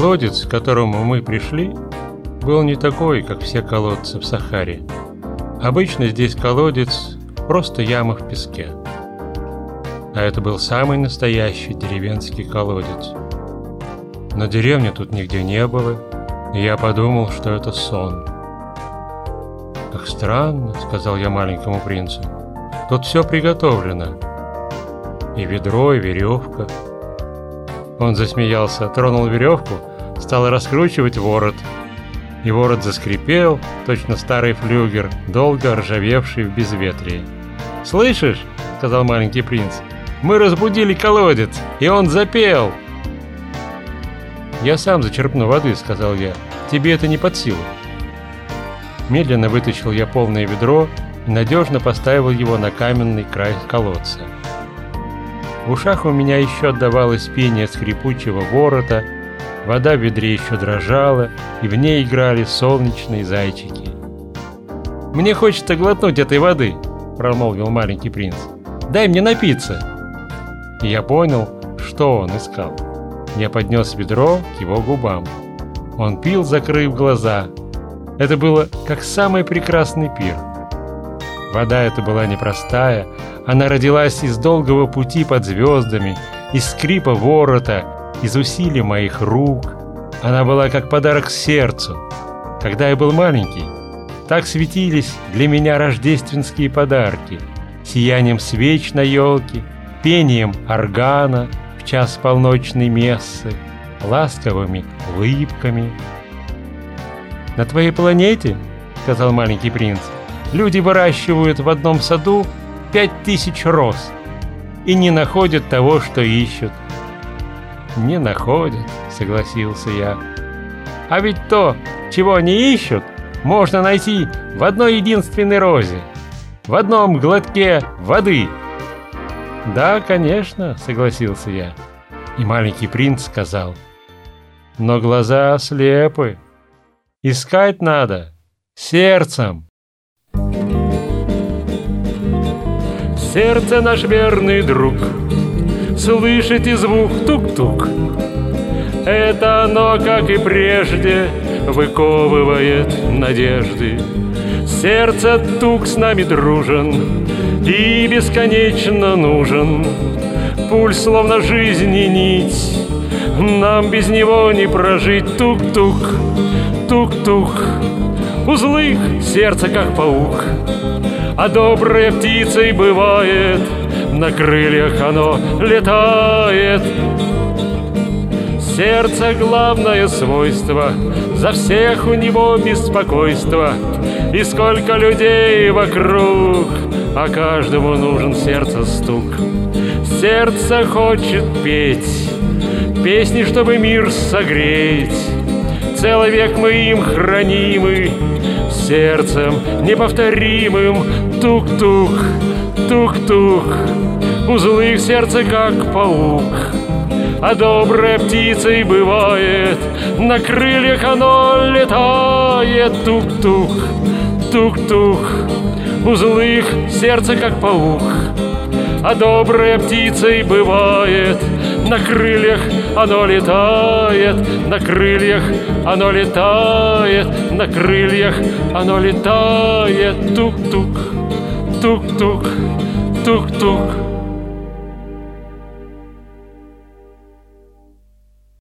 Колодец, к которому мы пришли, был не такой, как все колодцы в Сахаре. Обычно здесь колодец – просто яма в песке. А это был самый настоящий деревенский колодец. Но деревни тут нигде не было, и я подумал, что это сон. «Как странно», — сказал я маленькому принцу. «Тут все приготовлено. И ведро, и веревка». Он засмеялся, тронул веревку, стал раскручивать ворот. И ворот заскрипел, точно старый флюгер, долго ржавевший в безветрии. «Слышишь?» — сказал маленький принц. «Мы разбудили колодец, и он запел!» «Я сам зачерпну воды», — сказал я. «Тебе это не под силу». Медленно вытащил я полное ведро и надежно поставил его на каменный край колодца. В ушах у меня еще отдавалось пение скрипучего ворота, вода в ведре еще дрожала, и в ней играли солнечные зайчики. «Мне хочется глотнуть этой воды», — промолвил маленький принц. «Дай мне напиться». И я понял, что он искал. Я поднес ведро к его губам. Он пил, закрыв глаза. Это было как самый прекрасный пир — Вода эта была непростая, она родилась из долгого пути под звездами, из скрипа ворота, из усилий моих рук. Она была как подарок сердцу. Когда я был маленький, так светились для меня рождественские подарки, сиянием свеч на елке, пением органа в час полночной мессы, ласковыми улыбками. «На твоей планете, — сказал маленький принц, — Люди выращивают в одном саду пять тысяч роз и не находят того, что ищут. Не находят, согласился я. А ведь то, чего они ищут, можно найти в одной единственной розе, в одном глотке воды. Да, конечно, согласился я. И маленький принц сказал, но глаза слепы. Искать надо сердцем. Сердце наш верный друг, слышите звук тук-тук. Это оно, как и прежде, выковывает надежды. Сердце тук с нами дружен и бесконечно нужен. Пульс словно жизни нить, нам без него не прожить. Тук-тук, тук-тук, узлы сердце как паук а добрая птицей бывает, на крыльях оно летает. Сердце главное свойство, за всех у него беспокойство, и сколько людей вокруг, а каждому нужен сердце стук. Сердце хочет петь, песни, чтобы мир согреть, целый век мы им хранимы, сердцем неповторимым Тук-тук, тук-тук Узлы в сердце, как паук. А добрая птицей бывает На крыльях оно летает. Тук-тук, тук-тук Узлы их сердце, как паук. А добрая птицей бывает На крыльях оно летает, на крыльях оно летает, на крыльях оно летает, тук-тук, тук-тук, тук-тук.